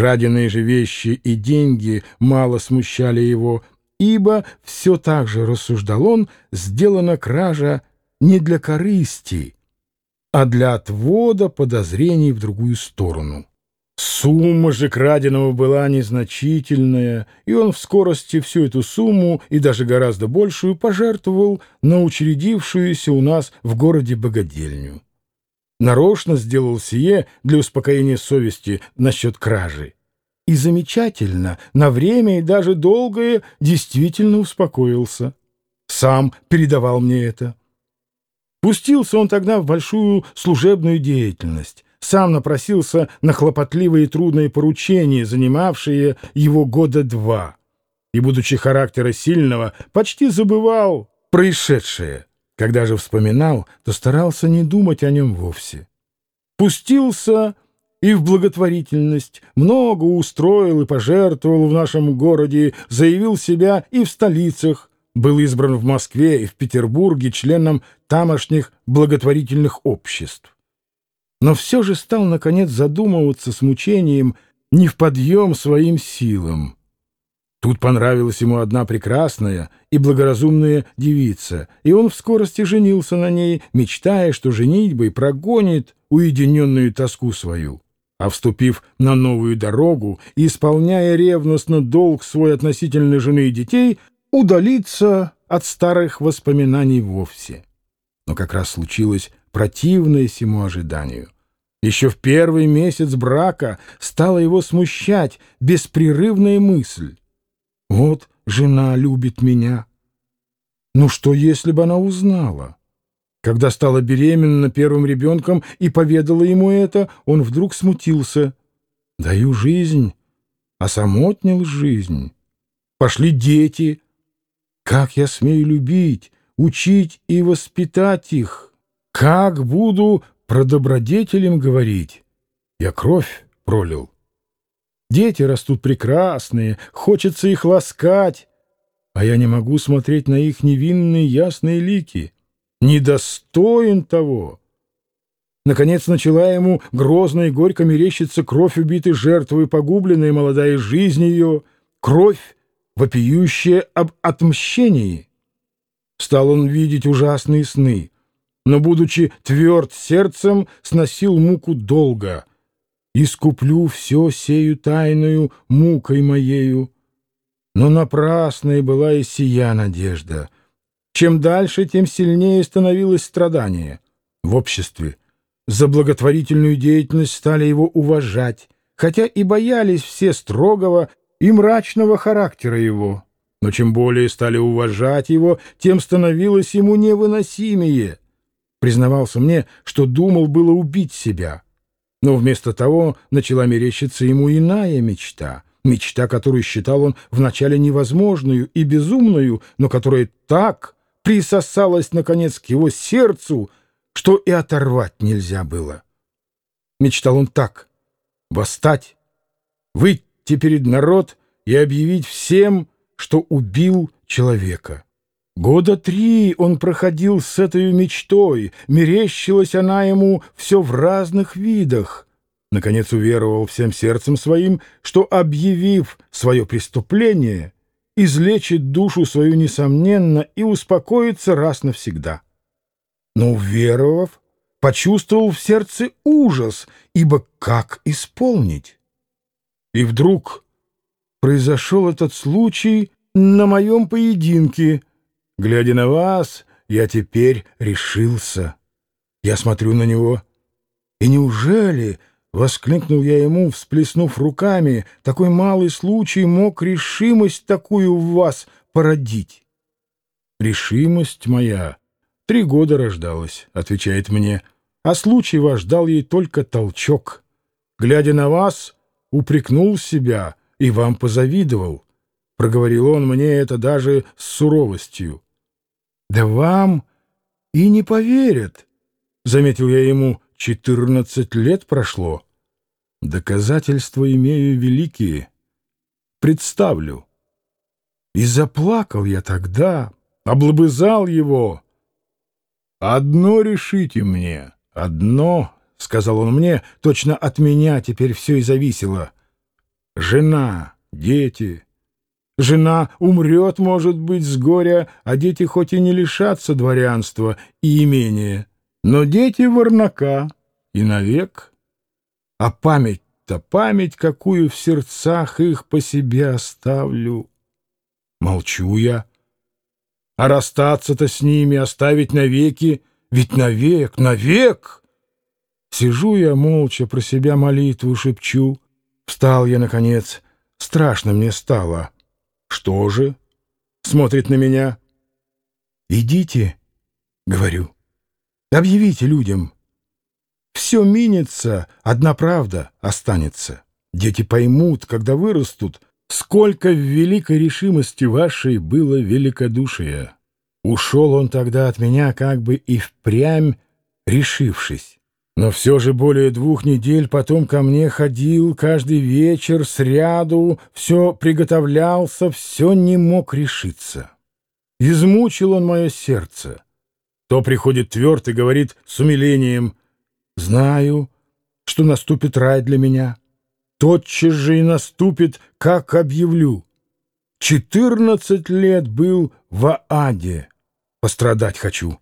Краденые же вещи и деньги мало смущали его, ибо все так же, рассуждал он, сделана кража не для корысти, а для отвода подозрений в другую сторону. Сумма же краденого была незначительная, и он в скорости всю эту сумму, и даже гораздо большую, пожертвовал на учредившуюся у нас в городе богадельню. Нарочно сделал сие для успокоения совести насчет кражи. И замечательно, на время и даже долгое действительно успокоился. Сам передавал мне это. Пустился он тогда в большую служебную деятельность, сам напросился на хлопотливые и трудные поручения, занимавшие его года два, и, будучи характера сильного, почти забывал происшедшее. Когда же вспоминал, то старался не думать о нем вовсе. Пустился и в благотворительность, много устроил и пожертвовал в нашем городе, заявил себя и в столицах, был избран в Москве и в Петербурге членом тамошних благотворительных обществ. Но все же стал, наконец, задумываться с мучением не в подъем своим силам. Тут понравилась ему одна прекрасная и благоразумная девица, и он в скорости женился на ней, мечтая, что женитьбой прогонит уединенную тоску свою. А вступив на новую дорогу и исполняя ревностно долг свой относительно жены и детей, удалиться от старых воспоминаний вовсе. Но как раз случилось противное всему ожиданию. Еще в первый месяц брака стала его смущать беспрерывная мысль. Вот жена любит меня. Ну что, если бы она узнала? Когда стала беременна первым ребенком и поведала ему это, он вдруг смутился. Даю жизнь, а сам отнял жизнь. Пошли дети. Как я смею любить, учить и воспитать их? Как буду про добродетелем говорить? Я кровь пролил. Дети растут прекрасные, хочется их ласкать, а я не могу смотреть на их невинные ясные лики. Недостоин того. Наконец начала ему грозно и горько мерещиться кровь убитой жертвы, погубленная молодая жизнь ее, кровь, вопиющая об отмщении. Стал он видеть ужасные сны, но, будучи тверд сердцем, сносил муку долго — искуплю все сею тайную мукой моею. Но напрасной была и сия надежда. Чем дальше, тем сильнее становилось страдание. В обществе за благотворительную деятельность стали его уважать, хотя и боялись все строгого и мрачного характера его. Но чем более стали уважать его, тем становилось ему невыносимее. Признавался мне, что думал было убить себя. Но вместо того начала мерещиться ему иная мечта, мечта, которую считал он вначале невозможную и безумную, но которая так присосалась, наконец, к его сердцу, что и оторвать нельзя было. Мечтал он так — восстать, выйти перед народ и объявить всем, что убил человека. Года три он проходил с этой мечтой, мерещилась она ему все в разных видах. Наконец уверовал всем сердцем своим, что, объявив свое преступление, излечит душу свою несомненно и успокоится раз навсегда. Но, уверовав, почувствовал в сердце ужас, ибо как исполнить? И вдруг произошел этот случай на моем поединке — Глядя на вас, я теперь решился. Я смотрю на него. И неужели, — воскликнул я ему, всплеснув руками, — такой малый случай мог решимость такую в вас породить? Решимость моя три года рождалась, — отвечает мне, — а случай ваш дал ей только толчок. Глядя на вас, упрекнул себя и вам позавидовал. Проговорил он мне это даже с суровостью. Да вам и не поверят, — заметил я ему, — четырнадцать лет прошло. Доказательства имею великие. Представлю. И заплакал я тогда, облобызал его. «Одно решите мне, одно», — сказал он мне, — точно от меня теперь все и зависело. жена, дети. Жена умрет, может быть, с горя, а дети хоть и не лишатся дворянства и имения, но дети ворнака и навек. А память-то, память, какую в сердцах их по себе оставлю. Молчу я. А расстаться-то с ними, оставить навеки, ведь навек, навек! Сижу я молча, про себя молитву шепчу. Встал я, наконец, страшно мне стало. Что же? Смотрит на меня. Идите, говорю, объявите людям. Все минется, одна правда останется. Дети поймут, когда вырастут, сколько в великой решимости вашей было великодушия. Ушел он тогда от меня как бы и впрямь решившись. Но все же более двух недель потом ко мне ходил каждый вечер сряду, все приготовлялся, все не мог решиться. Измучил он мое сердце. То приходит тверд и говорит с умилением, «Знаю, что наступит рай для меня. Тотчас же и наступит, как объявлю. Четырнадцать лет был в аде, пострадать хочу.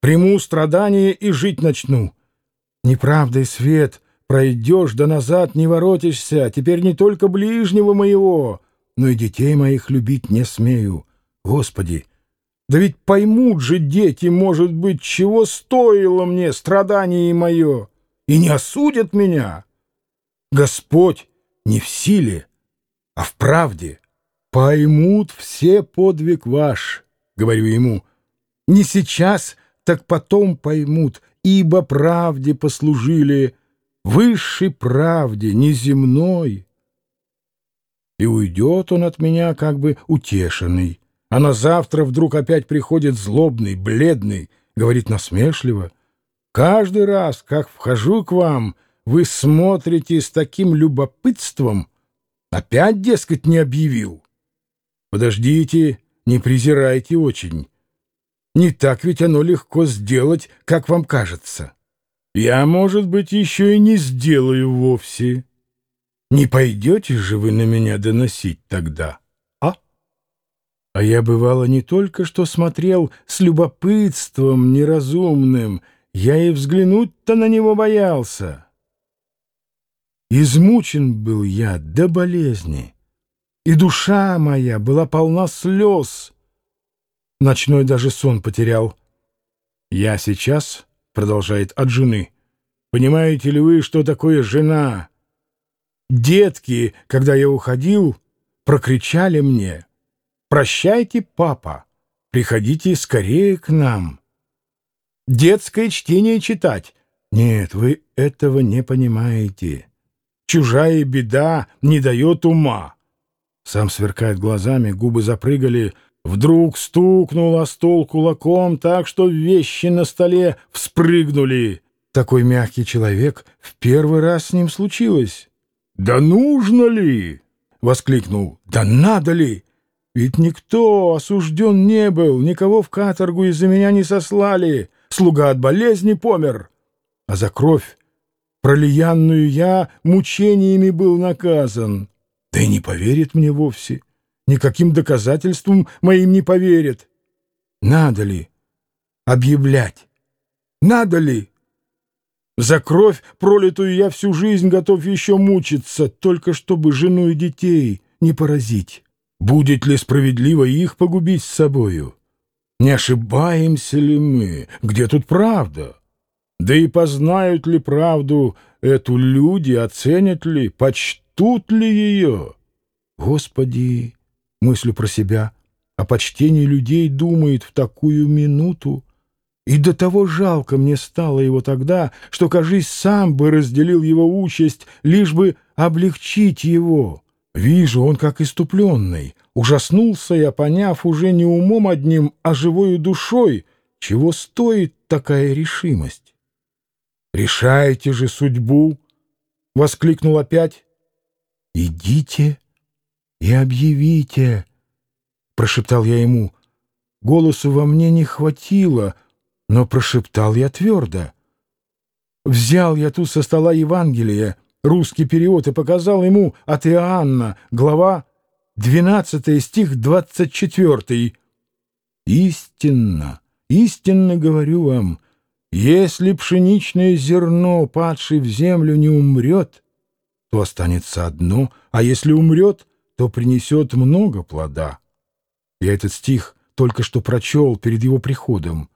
Приму страдания и жить начну». Неправда и свет, пройдешь, да назад не воротишься, теперь не только ближнего моего, но и детей моих любить не смею. Господи, да ведь поймут же дети, может быть, чего стоило мне страдание мое, и не осудят меня. Господь не в силе, а в правде. Поймут все подвиг ваш, говорю ему. Не сейчас, так потом поймут, ибо правде послужили, высшей правде, неземной. И уйдет он от меня как бы утешенный, а на завтра вдруг опять приходит злобный, бледный, говорит насмешливо. Каждый раз, как вхожу к вам, вы смотрите с таким любопытством, опять, дескать, не объявил. Подождите, не презирайте очень. Не так ведь оно легко сделать, как вам кажется. Я, может быть, еще и не сделаю вовсе. Не пойдете же вы на меня доносить тогда, а? А я, бывало, не только что смотрел с любопытством неразумным, я и взглянуть-то на него боялся. Измучен был я до болезни, и душа моя была полна слез, Ночной даже сон потерял. «Я сейчас», — продолжает от жены, — «понимаете ли вы, что такое жена?» Детки, когда я уходил, прокричали мне, «Прощайте, папа, приходите скорее к нам». Детское чтение читать. Нет, вы этого не понимаете. Чужая беда не дает ума. Сам сверкает глазами, губы запрыгали, Вдруг стукнул о стол кулаком так, что вещи на столе вспрыгнули. Такой мягкий человек в первый раз с ним случилось. «Да нужно ли?» — воскликнул. «Да надо ли? Ведь никто осужден не был, никого в каторгу из-за меня не сослали. Слуга от болезни помер. А за кровь, пролиянную я, мучениями был наказан. Да и не поверит мне вовсе» никаким доказательствам моим не поверят. Надо ли объявлять? Надо ли? За кровь, пролитую я всю жизнь готов еще мучиться, только чтобы жену и детей не поразить. Будет ли справедливо их погубить с собою? Не ошибаемся ли мы? Где тут правда? Да и познают ли правду эту люди, оценят ли, почтут ли ее? Господи! Мыслю про себя, о почтении людей думает в такую минуту. И до того жалко мне стало его тогда, что, кажись, сам бы разделил его участь, лишь бы облегчить его. Вижу, он как иступленный. Ужаснулся я, поняв уже не умом одним, а живою душой, чего стоит такая решимость. «Решайте же судьбу!» — воскликнул опять. «Идите и объявите, — прошептал я ему. Голосу во мне не хватило, но прошептал я твердо. Взял я тут со стола Евангелие, русский перевод и показал ему от Иоанна, глава 12 стих 24. «Истинно, истинно говорю вам, если пшеничное зерно, падшее в землю, не умрет, то останется одно, а если умрет, то принесет много плода». Я этот стих только что прочел перед его приходом.